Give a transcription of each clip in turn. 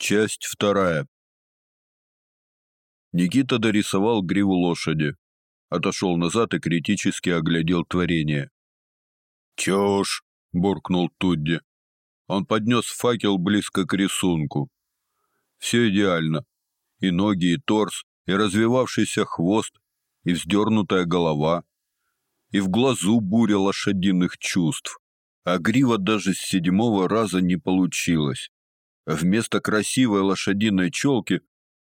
Часть вторая. Никита дорисовал гриву лошади, отошел назад и критически оглядел творение. «Чушь!» — буркнул Тудди. Он поднес факел близко к рисунку. Все идеально. И ноги, и торс, и развивавшийся хвост, и вздернутая голова, и в глазу буря лошадиных чувств. А грива даже с седьмого раза не получилась. Вместо красивой лошадиной челки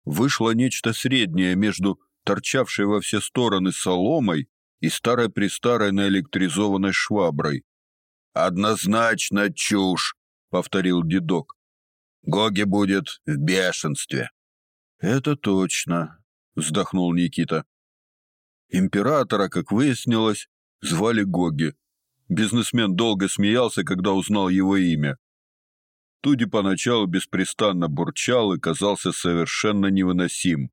вышло нечто среднее между торчавшей во все стороны соломой и старой-престарой наэлектризованной шваброй. «Однозначно чушь!» — повторил дедок. «Гоги будет в бешенстве». «Это точно», — вздохнул Никита. Императора, как выяснилось, звали Гоги. Бизнесмен долго смеялся, когда узнал его имя. Туди поначалу беспрестанно бурчал и казался совершенно невыносим.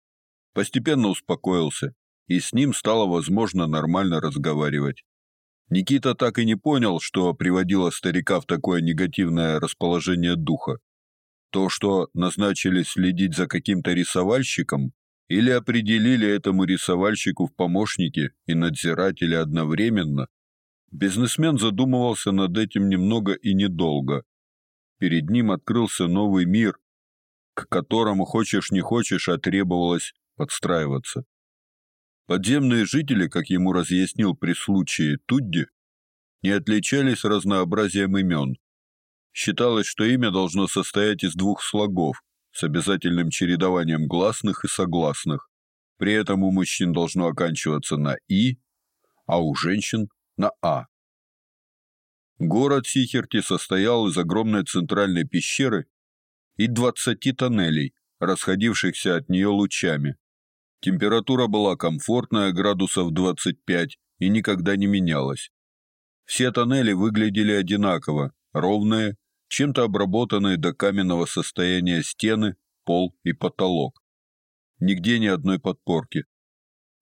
Постепенно успокоился, и с ним стало возможно нормально разговаривать. Никита так и не понял, что приводило старика в такое негативное расположение духа. То, что назначили следить за каким-то рисовальщиком, или определили этому рисовальщику в помощники и надзиратели одновременно, бизнесмен задумывался над этим немного и недолго перед ним открылся новый мир, к которому хочешь не хочешь, а требовалось подстраиваться. Подземные жители, как ему разъяснил при случае Тудди, не отличались разнообразием имен. Считалось, что имя должно состоять из двух слогов с обязательным чередованием гласных и согласных. При этом у мужчин должно оканчиваться на «и», а у женщин – на «а». Город Сихерти состоял из огромной центральной пещеры и двадцати тоннелей, расходившихся от нее лучами. Температура была комфортная, градусов 25, и никогда не менялась. Все тоннели выглядели одинаково, ровные, чем-то обработанные до каменного состояния стены, пол и потолок. Нигде ни одной подпорки.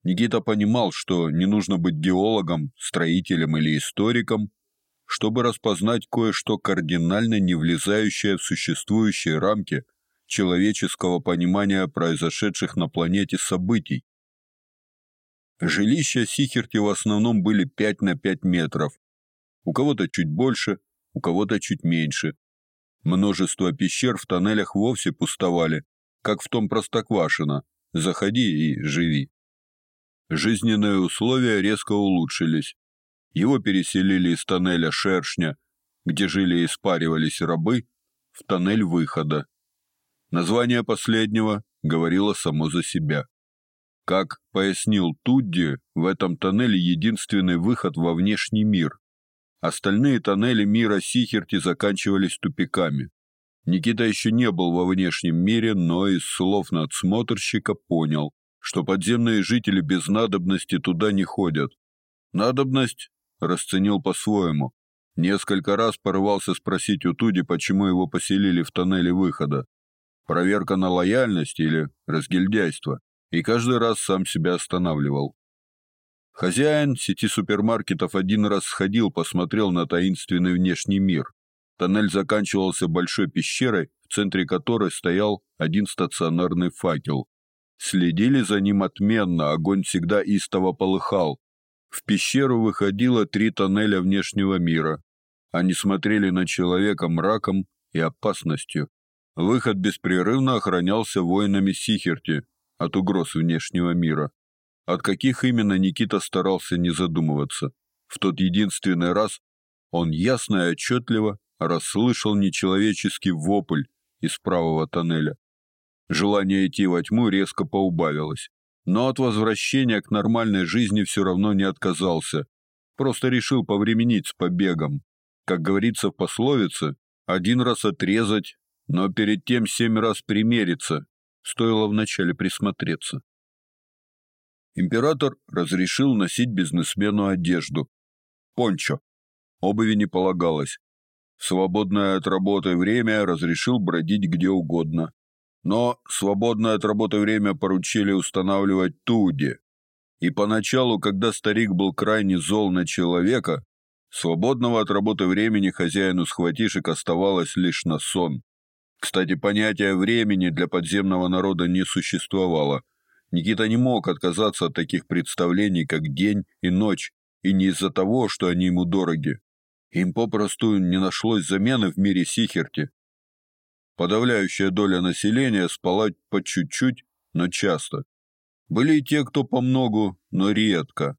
Никита понимал, что не нужно быть геологом, строителем или историком, чтобы распознать кое-что кардинально не влезающее в существующие рамки человеческого понимания произошедших на планете событий. Жилища Сихерти в основном были 5 на 5 метров. У кого-то чуть больше, у кого-то чуть меньше. Множество пещер в тоннелях вовсе пустовали, как в том Простоквашино. Заходи и живи. Жизненные условия резко улучшились. Его переселили из тоннеля Шершня, где жили и спаривались рабы, в тоннель выхода. Название последнего говорило само за себя. Как пояснил Тудди, в этом тоннеле единственный выход во внешний мир. Остальные тоннели мира Сихерти заканчивались тупиками. Никита еще не был во внешнем мире, но из слов надсмотрщика понял, что подземные жители без надобности туда не ходят. Надобность расценил по-своему. Несколько раз порывался спросить у Туди, почему его поселили в тоннеле выхода. Проверка на лояльность или разгильдяйство. И каждый раз сам себя останавливал. Хозяин сети супермаркетов один раз сходил, посмотрел на таинственный внешний мир. Тоннель заканчивался большой пещерой, в центре которой стоял один стационарный факел. Следили за ним отменно, огонь всегда истово полыхал, в пещеру выходило три тоннеля внешнего мира. Они смотрели на человека мраком и опасностью. Выход беспрерывно охранялся воинами Сихерти от угроз внешнего мира. От каких именно Никита старался не задумываться. В тот единственный раз он ясно и отчетливо расслышал нечеловеческий вопль из правого тоннеля. Желание идти во тьму резко поубавилось но от возвращения к нормальной жизни все равно не отказался. Просто решил повременить с побегом. Как говорится в пословице, один раз отрезать, но перед тем семь раз примериться. Стоило вначале присмотреться. Император разрешил носить бизнесмену одежду. Пончо. Обуви не полагалось. В свободное от работы время разрешил бродить где угодно. Но свободное от работы время поручили устанавливать Туди. И поначалу, когда старик был крайне зол на человека, свободного от работы времени хозяину схватишек оставалось лишь на сон. Кстати, понятия времени для подземного народа не существовало. Никита не мог отказаться от таких представлений, как день и ночь, и не из-за того, что они ему дороги. Им попросту не нашлось замены в мире Сихерти. Подавляющая доля населения спала по чуть-чуть, но часто. Были и те, кто помногу, но редко.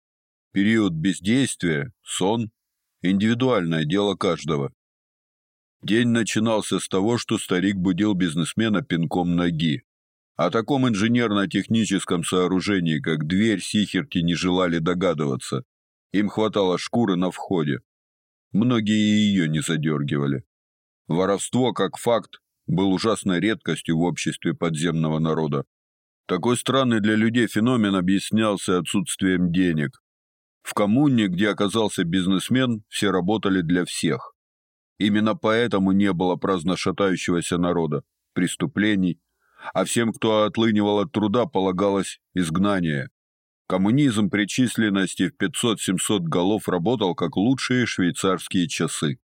Период бездействия, сон – индивидуальное дело каждого. День начинался с того, что старик будил бизнесмена пинком ноги. О таком инженерно-техническом сооружении, как дверь, Сихерти не желали догадываться. Им хватало шкуры на входе. Многие ее не задергивали. Воровство, как факт, был ужасной редкостью в обществе подземного народа. Такой странный для людей феномен объяснялся отсутствием денег. В коммуне, где оказался бизнесмен, все работали для всех. Именно поэтому не было праздно шатающегося народа, преступлений, а всем, кто отлынивал от труда, полагалось изгнание. Коммунизм при численности в 500-700 голов работал как лучшие швейцарские часы.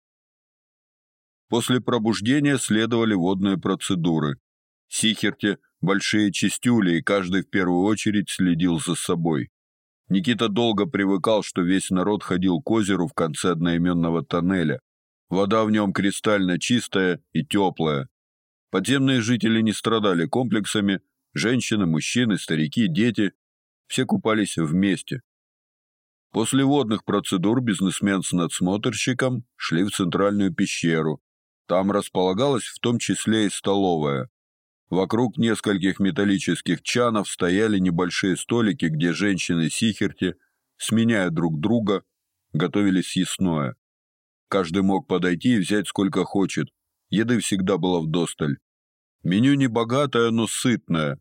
После пробуждения следовали водные процедуры. Сихерте большие чистюли, и каждый в первую очередь следил за собой. Никита долго привыкал, что весь народ ходил к озеру в конце одноименного тоннеля, Вода в нем кристально чистая и теплая. Подземные жители не страдали комплексами, женщины, мужчины, старики, дети все купались вместе. После водных процедур бизнесмен с надсмотрщиком шли в центральную пещеру. Там располагалась в том числе и столовая. Вокруг нескольких металлических чанов стояли небольшие столики, где женщины Сихерти, сменяя друг друга, готовили съестное. Каждый мог подойти и взять сколько хочет. Еды всегда было вдосталь. Меню не богатое, но сытное.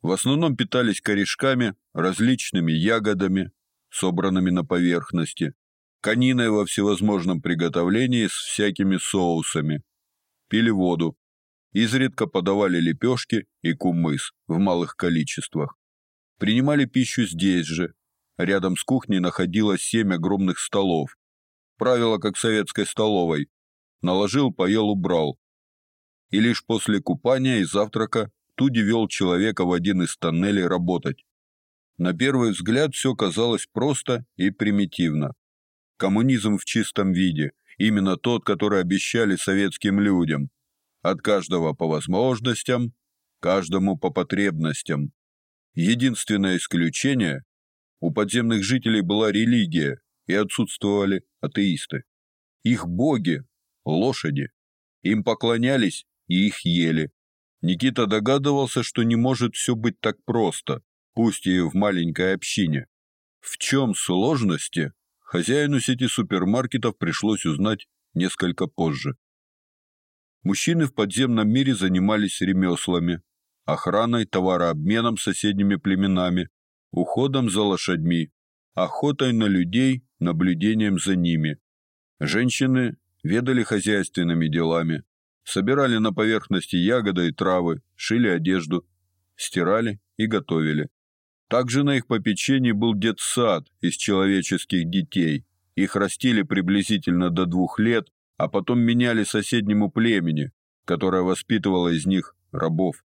В основном питались корешками, различными ягодами, собранными на поверхности, кониной во всевозможном приготовлении с всякими соусами. Пили воду. Изредка подавали лепешки и кумыс в малых количествах. Принимали пищу здесь же. Рядом с кухней находилось семь огромных столов, Правило, как в советской столовой. Наложил, поел, убрал. И лишь после купания и завтрака Туди вел человека в один из тоннелей работать. На первый взгляд все казалось просто и примитивно. Коммунизм в чистом виде, именно тот, который обещали советским людям. От каждого по возможностям, каждому по потребностям. Единственное исключение – у подземных жителей была религия, и отсутствовали атеисты. Их боги – лошади. Им поклонялись и их ели. Никита догадывался, что не может все быть так просто, пусть и в маленькой общине. В чем сложности, хозяину сети супермаркетов пришлось узнать несколько позже. Мужчины в подземном мире занимались ремеслами, охраной, товарообменом с соседними племенами, уходом за лошадьми, охотой на людей наблюдением за ними. Женщины ведали хозяйственными делами, собирали на поверхности ягоды и травы, шили одежду, стирали и готовили. Также на их попечении был детсад из человеческих детей. Их растили приблизительно до двух лет, а потом меняли соседнему племени, которое воспитывало из них рабов.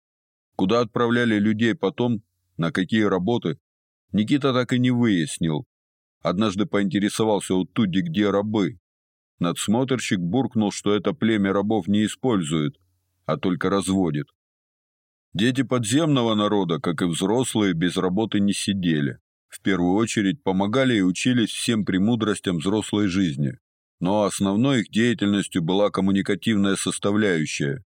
Куда отправляли людей потом, на какие работы, Никита так и не выяснил, Однажды поинтересовался у Тудди, где рабы. Надсмотрщик буркнул, что это племя рабов не использует, а только разводит. Дети подземного народа, как и взрослые, без работы не сидели. В первую очередь помогали и учились всем премудростям взрослой жизни. Но основной их деятельностью была коммуникативная составляющая.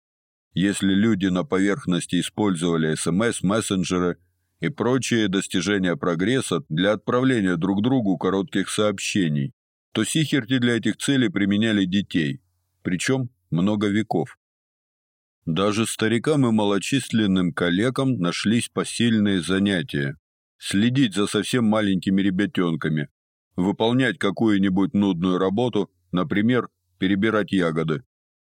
Если люди на поверхности использовали СМС, мессенджеры – и прочие достижения прогресса для отправления друг другу коротких сообщений, то сихерти для этих целей применяли детей, причем много веков. Даже старикам и малочисленным коллегам нашлись посильные занятия. Следить за совсем маленькими ребятенками, выполнять какую-нибудь нудную работу, например, перебирать ягоды.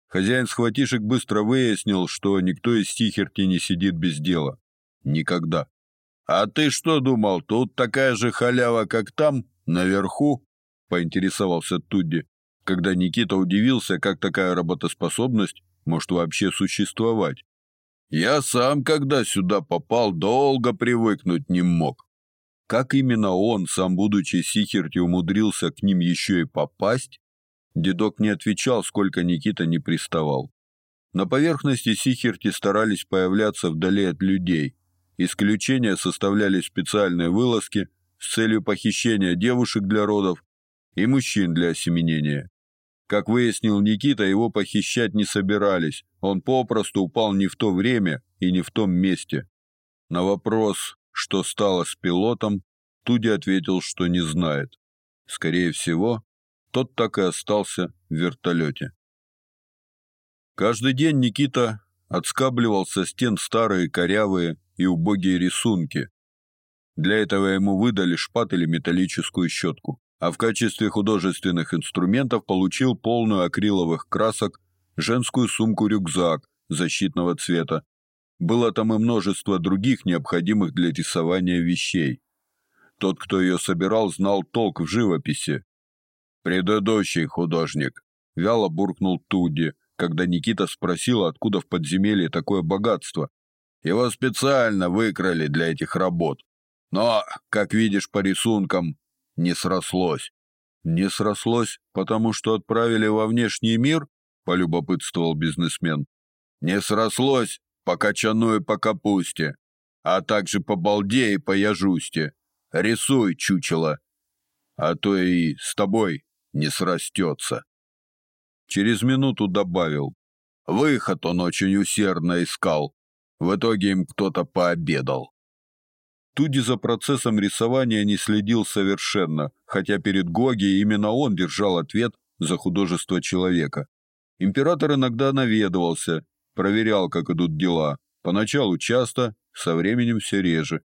Хозяин схватишек быстро выяснил, что никто из Сихерти не сидит без дела. Никогда. «А ты что думал, тут такая же халява, как там, наверху?» — поинтересовался Тудди, когда Никита удивился, как такая работоспособность может вообще существовать. Я сам, когда сюда попал, долго привыкнуть не мог. Как именно он, сам будучи Сихерти, умудрился к ним еще и попасть, дедок не отвечал, сколько Никита не приставал. На поверхности Сихерти старались появляться вдали от людей. Исключения составляли специальные вылазки с целью похищения девушек для родов и мужчин для осеменения. Как выяснил Никита, его похищать не собирались. Он попросту упал не в то время и не в том месте. На вопрос, что стало с пилотом, Туди ответил, что не знает. Скорее всего, тот так и остался в вертолете. Каждый день Никита отскабливал со стен старые корявые и убогие рисунки. Для этого ему выдали шпат или металлическую щетку а в качестве художественных инструментов получил полную акриловых красок женскую сумку-рюкзак защитного цвета. Было там и множество других необходимых для рисования вещей. Тот, кто ее собирал, знал толк в живописи. Предыдущий художник вяло буркнул Туди, когда Никита спросил, откуда в подземелье такое богатство. Его специально выкрали для этих работ. Но, как видишь по рисункам, не срослось. Не срослось, потому что отправили во внешний мир, полюбопытствовал бизнесмен. Не срослось по качану и по капусте, а также по балде и по яжусте. Рисуй, чучело, а то и с тобой не срастется. Через минуту добавил. Выход он очень усердно искал. В итоге им кто-то пообедал. Туди за процессом рисования не следил совершенно, хотя перед Гоги именно он держал ответ за художество человека. Император иногда наведывался, проверял, как идут дела. Поначалу часто, со временем все реже.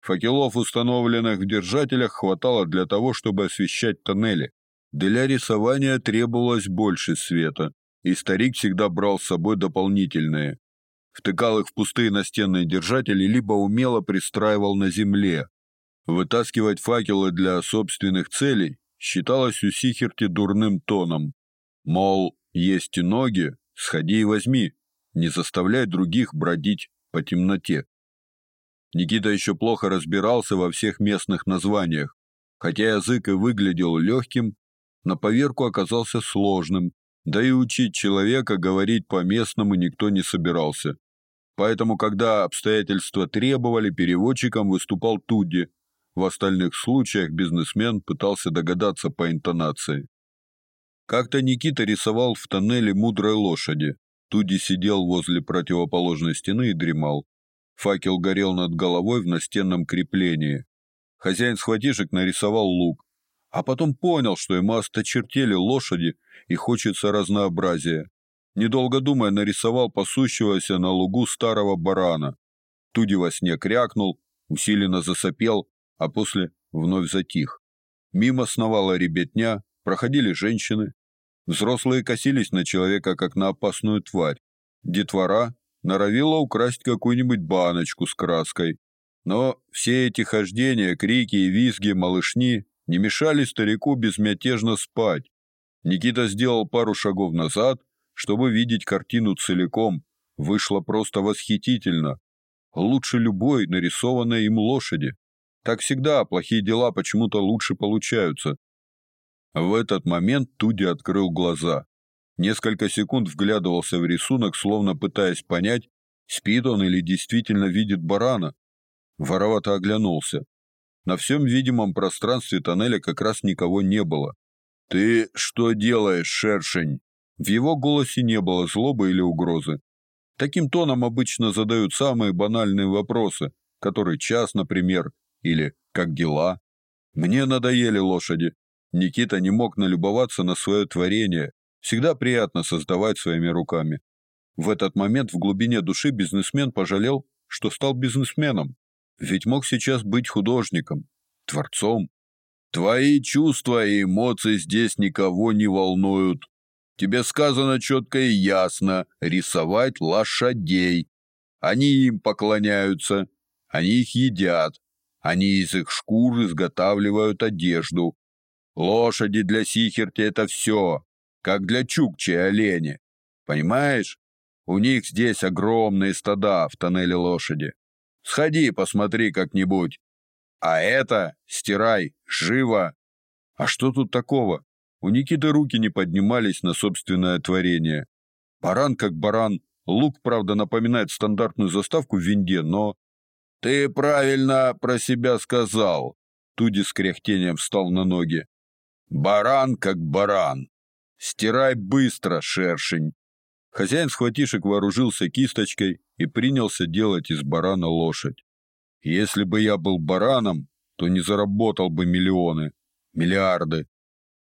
Факелов, установленных в держателях, хватало для того, чтобы освещать тоннели. Для рисования требовалось больше света, и старик всегда брал с собой дополнительные втыкал их в пустые настенные держатели, либо умело пристраивал на земле. Вытаскивать факелы для собственных целей считалось у Сихерти дурным тоном. Мол, есть и ноги, сходи и возьми, не заставляй других бродить по темноте. Никита еще плохо разбирался во всех местных названиях, хотя язык и выглядел легким, на поверку оказался сложным, да и учить человека говорить по-местному никто не собирался. Поэтому, когда обстоятельства требовали, переводчиком выступал Тудди. В остальных случаях бизнесмен пытался догадаться по интонации. Как-то Никита рисовал в тоннеле мудрой лошади. Туди сидел возле противоположной стены и дремал. Факел горел над головой в настенном креплении. Хозяин схватишек нарисовал лук, а потом понял, что ему осточертели лошади и хочется разнообразия. Недолго думая, нарисовал пасущегося на лугу старого барана. Туди во сне крякнул, усиленно засопел, а после вновь затих. Мимо сновала ребятня, проходили женщины. Взрослые косились на человека, как на опасную тварь. Детвора норовила украсть какую-нибудь баночку с краской. Но все эти хождения, крики и визги малышни не мешали старику безмятежно спать. Никита сделал пару шагов назад, чтобы видеть картину целиком, вышло просто восхитительно. Лучше любой нарисованной им лошади. Так всегда, плохие дела почему-то лучше получаются. В этот момент Туди открыл глаза. Несколько секунд вглядывался в рисунок, словно пытаясь понять, спит он или действительно видит барана. Воровато оглянулся. На всем видимом пространстве тоннеля как раз никого не было. «Ты что делаешь, шершень?» В его голосе не было злобы или угрозы. Таким тоном обычно задают самые банальные вопросы, которые час, например, или как дела. Мне надоели лошади. Никита не мог налюбоваться на свое творение. Всегда приятно создавать своими руками. В этот момент в глубине души бизнесмен пожалел, что стал бизнесменом. Ведь мог сейчас быть художником, творцом. Твои чувства и эмоции здесь никого не волнуют, Тебе сказано четко и ясно рисовать лошадей. Они им поклоняются, они их едят, они из их шкур изготавливают одежду. Лошади для Сихерти — это все, как для Чукчи олени. Понимаешь? У них здесь огромные стада в тоннеле лошади. Сходи, посмотри как-нибудь. А это стирай, живо. А что тут такого? У Никиты руки не поднимались на собственное творение. Баран как баран. Лук, правда, напоминает стандартную заставку в винде, но... Ты правильно про себя сказал. Туди с кряхтением встал на ноги. Баран как баран. Стирай быстро, шершень. Хозяин схватишек вооружился кисточкой и принялся делать из барана лошадь. Если бы я был бараном, то не заработал бы миллионы, миллиарды.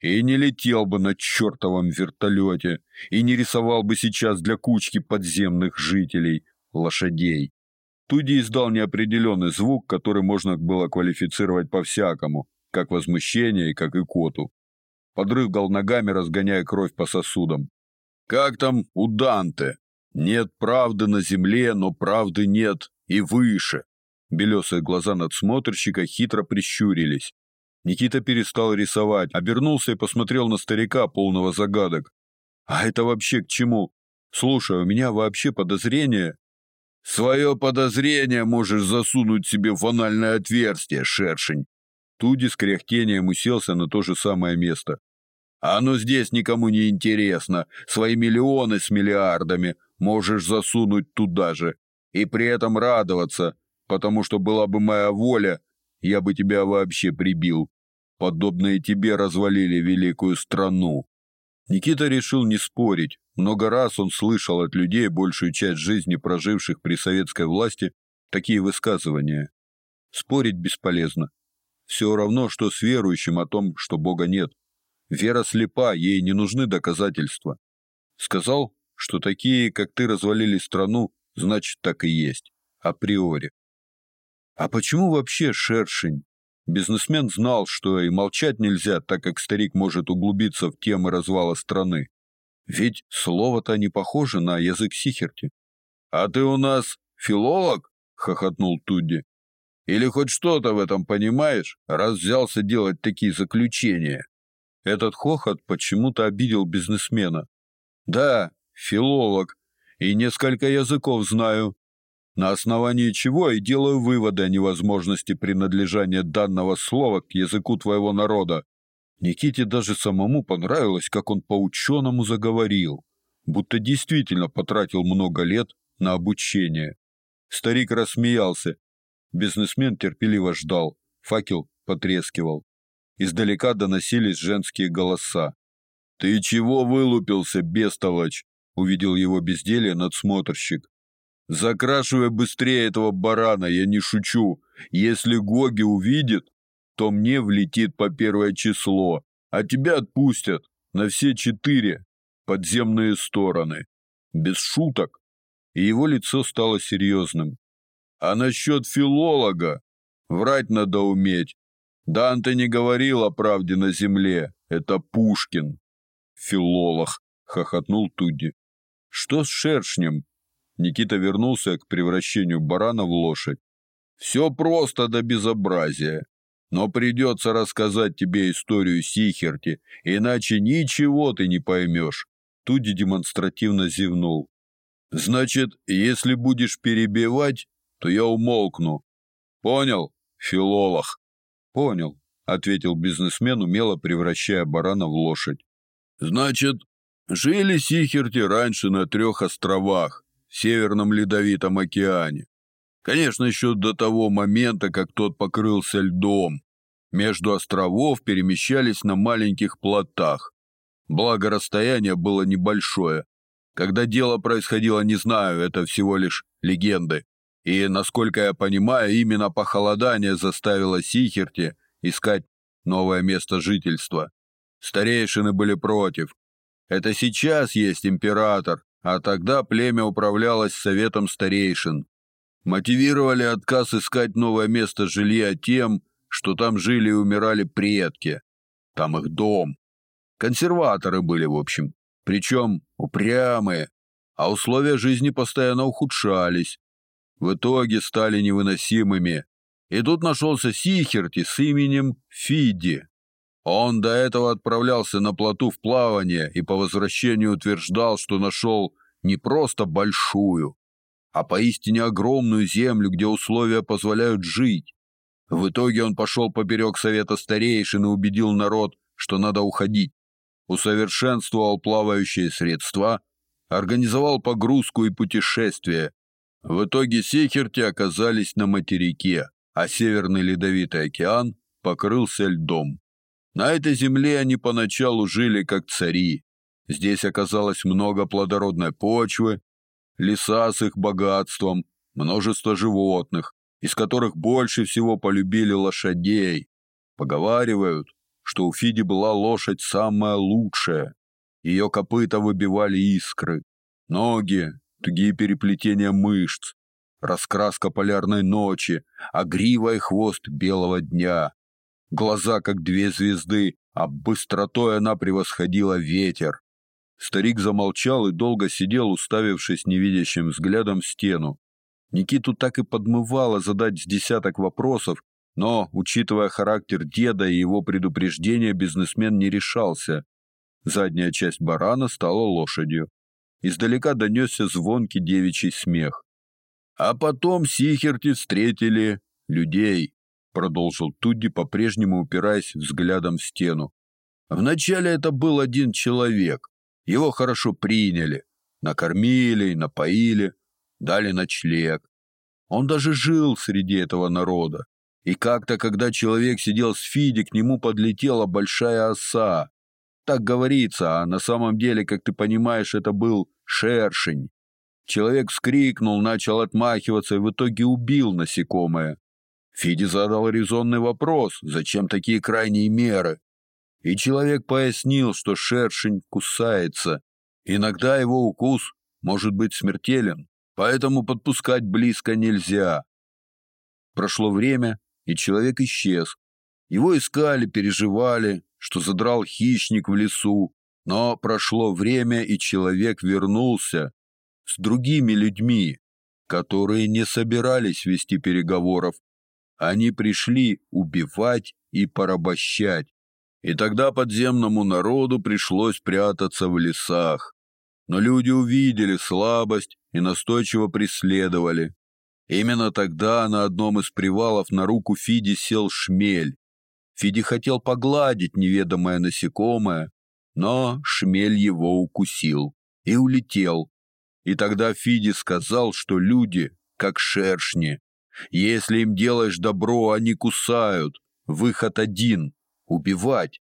И не летел бы на чертовом вертолете, и не рисовал бы сейчас для кучки подземных жителей лошадей. Туди издал неопределенный звук, который можно было квалифицировать по-всякому, как возмущение и как икоту. Подрыгал ногами, разгоняя кровь по сосудам. Как там у Данте? Нет правды на земле, но правды нет и выше. Белесые глаза надсмотрщика хитро прищурились. Никита перестал рисовать, обернулся и посмотрел на старика, полного загадок. А это вообще к чему? Слушай, у меня вообще подозрение. Свое подозрение можешь засунуть себе в анальное отверстие, шершень. Туди с кряхтением уселся на то же самое место. А оно здесь никому не интересно. Свои миллионы с миллиардами можешь засунуть туда же и при этом радоваться, потому что была бы моя воля, я бы тебя вообще прибил. Подобные тебе развалили великую страну. Никита решил не спорить. Много раз он слышал от людей, большую часть жизни проживших при советской власти, такие высказывания. Спорить бесполезно. Все равно, что с верующим о том, что Бога нет. Вера слепа, ей не нужны доказательства. Сказал, что такие, как ты, развалили страну, значит, так и есть. Априори. А почему вообще шершень? Бизнесмен знал, что и молчать нельзя, так как старик может углубиться в темы развала страны. Ведь слово-то не похоже на язык Сихерти. «А ты у нас филолог?» — хохотнул Тудди. «Или хоть что-то в этом понимаешь, раз взялся делать такие заключения?» Этот хохот почему-то обидел бизнесмена. «Да, филолог, и несколько языков знаю, на основании чего и делаю выводы о невозможности принадлежания данного слова к языку твоего народа. Никите даже самому понравилось, как он по-ученому заговорил, будто действительно потратил много лет на обучение. Старик рассмеялся. Бизнесмен терпеливо ждал. Факел потрескивал. Издалека доносились женские голоса. «Ты чего вылупился, бестолочь?» Увидел его безделье надсмотрщик. Закрашивай быстрее этого барана, я не шучу. Если Гоги увидит, то мне влетит по первое число, а тебя отпустят на все четыре подземные стороны. Без шуток. И его лицо стало серьезным. А насчет филолога? Врать надо уметь. Данте не говорил о правде на земле. Это Пушкин. Филолог, хохотнул Туди. Что с шершнем? Никита вернулся к превращению барана в лошадь. Все просто до безобразия. Но придется рассказать тебе историю Сихерти, иначе ничего ты не поймешь. Туди демонстративно зевнул. Значит, если будешь перебивать, то я умолкну. Понял, филолог? Понял, ответил бизнесмен, умело превращая барана в лошадь. Значит, жили Сихерти раньше на трех островах, Северном Ледовитом океане. Конечно, еще до того момента, как тот покрылся льдом. Между островов перемещались на маленьких плотах. Благо расстояние было небольшое. Когда дело происходило, не знаю, это всего лишь легенды. И, насколько я понимаю, именно похолодание заставило Сихерти искать новое место жительства. Старейшины были против. Это сейчас есть император, а тогда племя управлялось советом старейшин. Мотивировали отказ искать новое место жилья тем, что там жили и умирали предки. Там их дом. Консерваторы были, в общем. Причем упрямые. А условия жизни постоянно ухудшались. В итоге стали невыносимыми. И тут нашелся Сихерти с именем Фиди. Он до этого отправлялся на плоту в плавание и по возвращению утверждал, что нашел не просто большую, а поистине огромную землю, где условия позволяют жить. В итоге он пошел поперек совета старейшин и убедил народ, что надо уходить. Усовершенствовал плавающие средства, организовал погрузку и путешествие. В итоге Сихерти оказались на материке, а Северный Ледовитый океан покрылся льдом. На этой земле они поначалу жили как цари. Здесь оказалось много плодородной почвы, леса с их богатством, множество животных, из которых больше всего полюбили лошадей. Поговаривают, что у Фиди была лошадь самая лучшая. Ее копыта выбивали искры, ноги, тугие переплетения мышц, раскраска полярной ночи, а грива и хвост белого дня. Глаза как две звезды, а быстротой она превосходила ветер. Старик замолчал и долго сидел, уставившись невидящим взглядом в стену. Никиту так и подмывало задать с десяток вопросов, но, учитывая характер деда и его предупреждения, бизнесмен не решался. Задняя часть барана стала лошадью. Издалека донесся звонкий девичий смех. А потом Сихерти встретили людей, продолжил Тудди, по-прежнему упираясь взглядом в стену. Вначале это был один человек. Его хорошо приняли, накормили, напоили, дали ночлег. Он даже жил среди этого народа. И как-то, когда человек сидел с Фиди, к нему подлетела большая оса. Так говорится, а на самом деле, как ты понимаешь, это был шершень. Человек вскрикнул, начал отмахиваться и в итоге убил насекомое. Фиди задал резонный вопрос, зачем такие крайние меры? И человек пояснил, что шершень кусается. Иногда его укус может быть смертелен, поэтому подпускать близко нельзя. Прошло время, и человек исчез. Его искали, переживали, что задрал хищник в лесу, но прошло время, и человек вернулся с другими людьми, которые не собирались вести переговоров. Они пришли убивать и порабощать. И тогда подземному народу пришлось прятаться в лесах. Но люди увидели слабость и настойчиво преследовали. Именно тогда на одном из привалов на руку Фиди сел шмель. Фиди хотел погладить неведомое насекомое, но шмель его укусил и улетел. И тогда Фиди сказал, что люди как шершни. Если им делаешь добро, они кусают. Выход один убивать.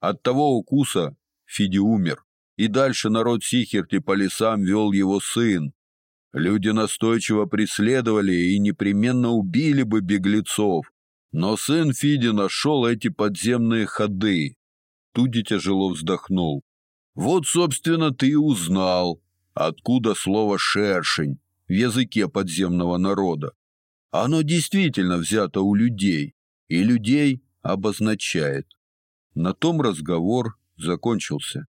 От того укуса Фиди умер, и дальше народ Сихерти по лесам вел его сын. Люди настойчиво преследовали и непременно убили бы беглецов, но сын Фиди нашел эти подземные ходы. Туди тяжело вздохнул. Вот, собственно, ты и узнал, откуда слово «шершень» в языке подземного народа. Оно действительно взято у людей, и людей обозначает. На том разговор закончился.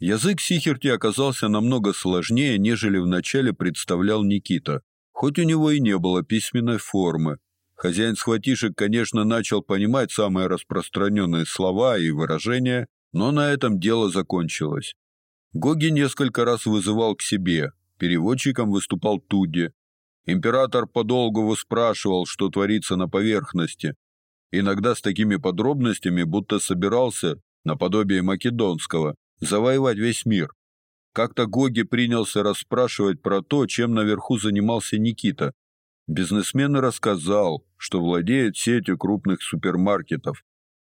Язык Сихерти оказался намного сложнее, нежели вначале представлял Никита, хоть у него и не было письменной формы. Хозяин схватишек, конечно, начал понимать самые распространенные слова и выражения, но на этом дело закончилось. Гоги несколько раз вызывал к себе, переводчиком выступал Тудди. Император подолгу выспрашивал, что творится на поверхности, иногда с такими подробностями, будто собирался, наподобие македонского, завоевать весь мир. Как-то Гоги принялся расспрашивать про то, чем наверху занимался Никита. Бизнесмен рассказал, что владеет сетью крупных супермаркетов.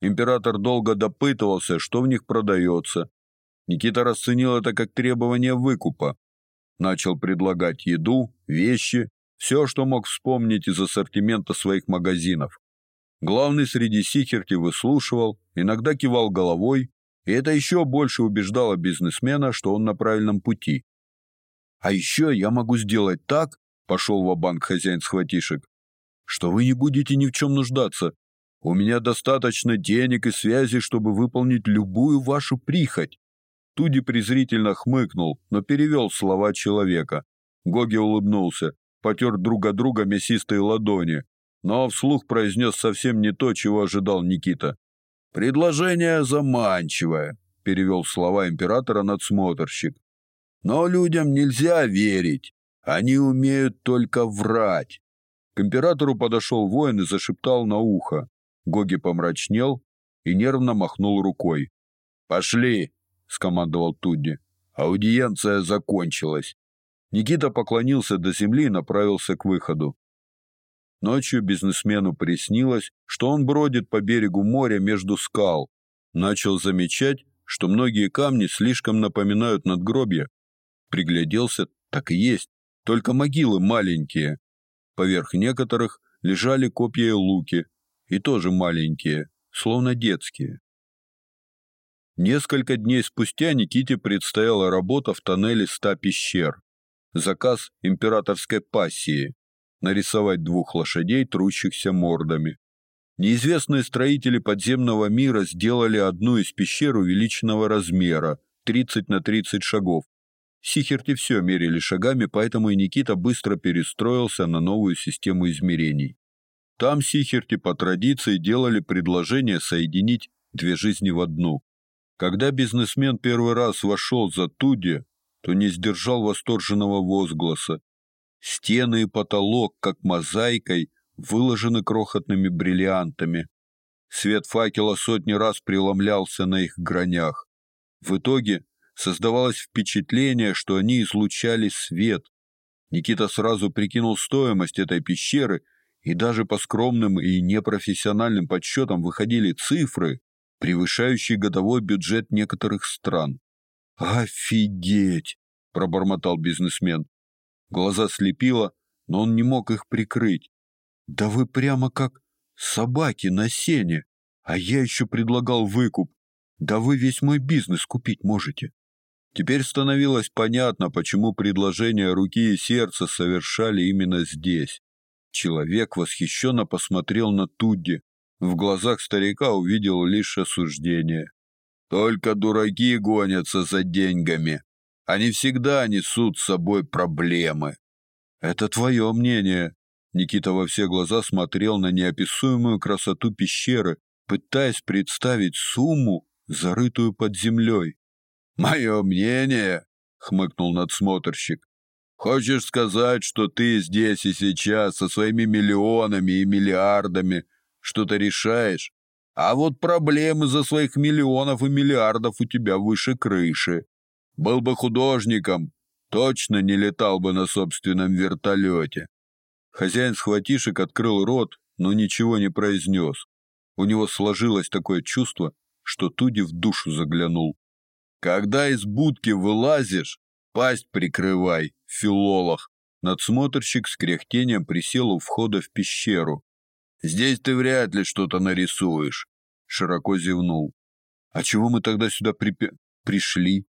Император долго допытывался, что в них продается. Никита расценил это как требование выкупа. Начал предлагать еду, вещи, все, что мог вспомнить из ассортимента своих магазинов. Главный среди сихерти выслушивал, иногда кивал головой, и это еще больше убеждало бизнесмена, что он на правильном пути. А еще я могу сделать так, пошел в банк хозяин схватишек, что вы не будете ни в чем нуждаться. У меня достаточно денег и связей, чтобы выполнить любую вашу прихоть. Туди презрительно хмыкнул, но перевел слова человека. Гоги улыбнулся, потер друг от друга мясистые ладони, но вслух произнес совсем не то, чего ожидал Никита. «Предложение заманчивое», — перевел слова императора надсмотрщик. Но людям нельзя верить. Они умеют только врать. К императору подошел воин и зашептал на ухо. Гоги помрачнел и нервно махнул рукой. «Пошли!» — скомандовал Тудди. «Аудиенция закончилась». Никита поклонился до земли и направился к выходу. Ночью бизнесмену приснилось, что он бродит по берегу моря между скал. Начал замечать, что многие камни слишком напоминают надгробья. Пригляделся, так и есть, только могилы маленькие. Поверх некоторых лежали копья и луки, и тоже маленькие, словно детские. Несколько дней спустя Никите предстояла работа в тоннеле ста пещер. Заказ императорской пассии нарисовать двух лошадей, трущихся мордами. Неизвестные строители подземного мира сделали одну из пещер увеличенного размера, 30 на 30 шагов. Сихерти все мерили шагами, поэтому и Никита быстро перестроился на новую систему измерений. Там Сихерти по традиции делали предложение соединить две жизни в одну. Когда бизнесмен первый раз вошел за Туди, то не сдержал восторженного возгласа. Стены и потолок, как мозаикой, выложены крохотными бриллиантами. Свет факела сотни раз преломлялся на их гранях. В итоге создавалось впечатление, что они излучали свет. Никита сразу прикинул стоимость этой пещеры, и даже по скромным и непрофессиональным подсчетам выходили цифры, превышающие годовой бюджет некоторых стран. «Офигеть!» – пробормотал бизнесмен. Глаза слепило, но он не мог их прикрыть. Да вы прямо как собаки на сене, а я еще предлагал выкуп. Да вы весь мой бизнес купить можете. Теперь становилось понятно, почему предложение руки и сердца совершали именно здесь. Человек восхищенно посмотрел на Тудди. В глазах старика увидел лишь осуждение. Только дураки гонятся за деньгами. Они всегда несут с собой проблемы. Это твое мнение. Никита во все глаза смотрел на неописуемую красоту пещеры, пытаясь представить сумму, зарытую под землей. Мое мнение, хмыкнул надсмотрщик. Хочешь сказать, что ты здесь и сейчас со своими миллионами и миллиардами что-то решаешь? А вот проблемы за своих миллионов и миллиардов у тебя выше крыши. Был бы художником, точно не летал бы на собственном вертолете. Хозяин схватишек открыл рот, но ничего не произнес. У него сложилось такое чувство, что Туди в душу заглянул. Когда из будки вылазишь, пасть прикрывай, филолог. Надсмотрщик с кряхтением присел у входа в пещеру. Здесь ты вряд ли что-то нарисуешь, широко зевнул. А чего мы тогда сюда припе... пришли?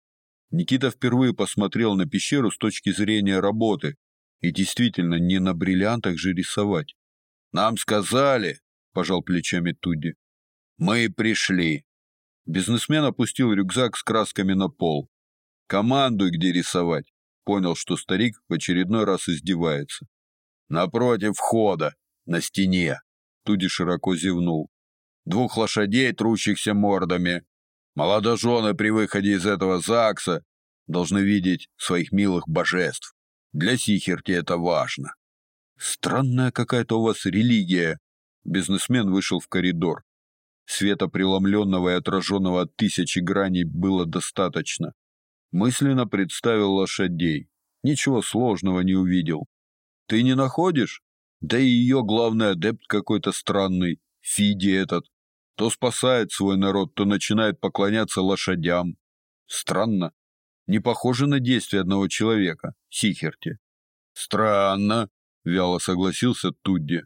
Никита впервые посмотрел на пещеру с точки зрения работы, и действительно не на бриллиантах же рисовать. Нам сказали, пожал плечами Тудди. Мы пришли. Бизнесмен опустил рюкзак с красками на пол. Командуй, где рисовать. Понял, что старик в очередной раз издевается. Напротив входа, на стене. Туди широко зевнул. Двух лошадей, трущихся мордами, Молодожены при выходе из этого ЗАГСа должны видеть своих милых божеств. Для Сихерти это важно. Странная какая-то у вас религия. Бизнесмен вышел в коридор. Света преломленного и отраженного от тысячи граней было достаточно. Мысленно представил лошадей. Ничего сложного не увидел. Ты не находишь? Да и ее главный адепт какой-то странный, Фиди этот. То спасает свой народ, то начинает поклоняться лошадям. Странно. Не похоже на действие одного человека, Сихерти. Странно, вяло согласился Тудди.